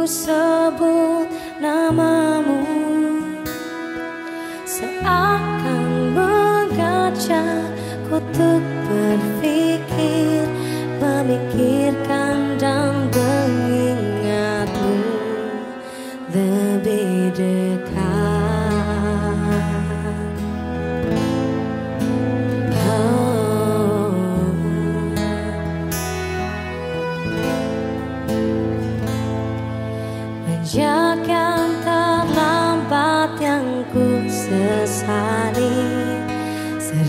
ku sebut namamu. Seakan mengajak kutuk berpikir Memikirkan dan mengingatmu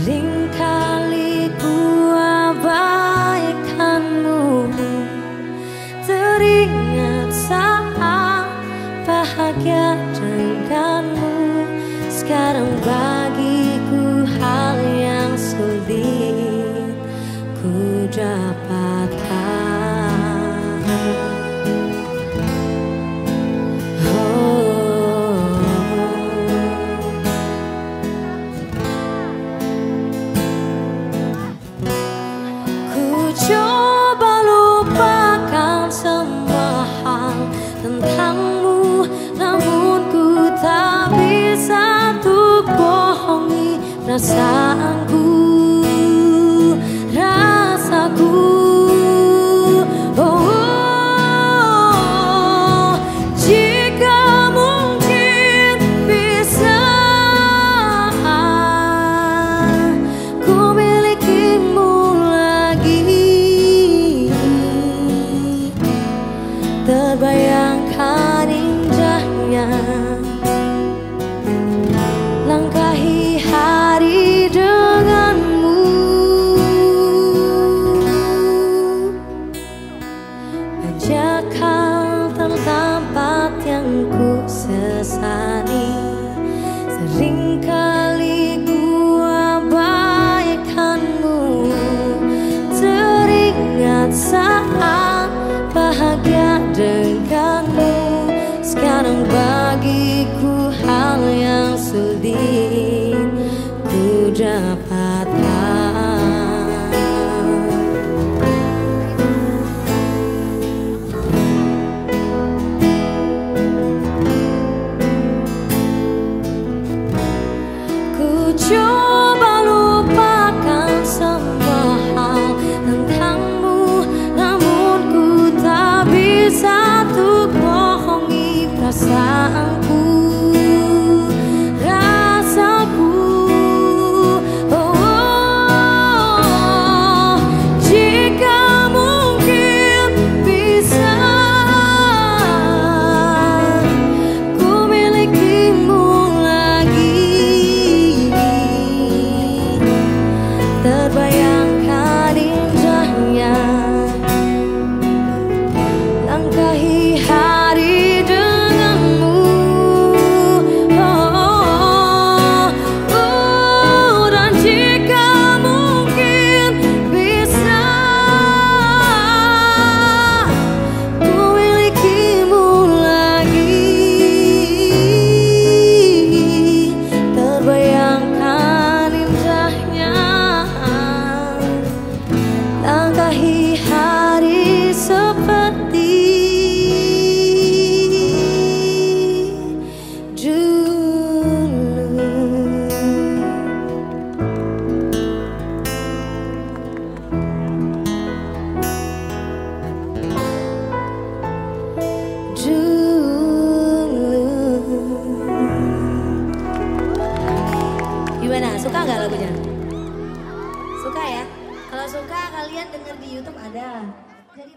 Seringkali ku abaikanmu. Teringat saat bahagia denganmu Sekarang bahagia tentangmu Namun ku tak bisa untuk bohongi perasaanku. side. Gimana? Suka nggak lagunya? Suka ya? Kalau suka kalian denger di YouTube ada. Jadi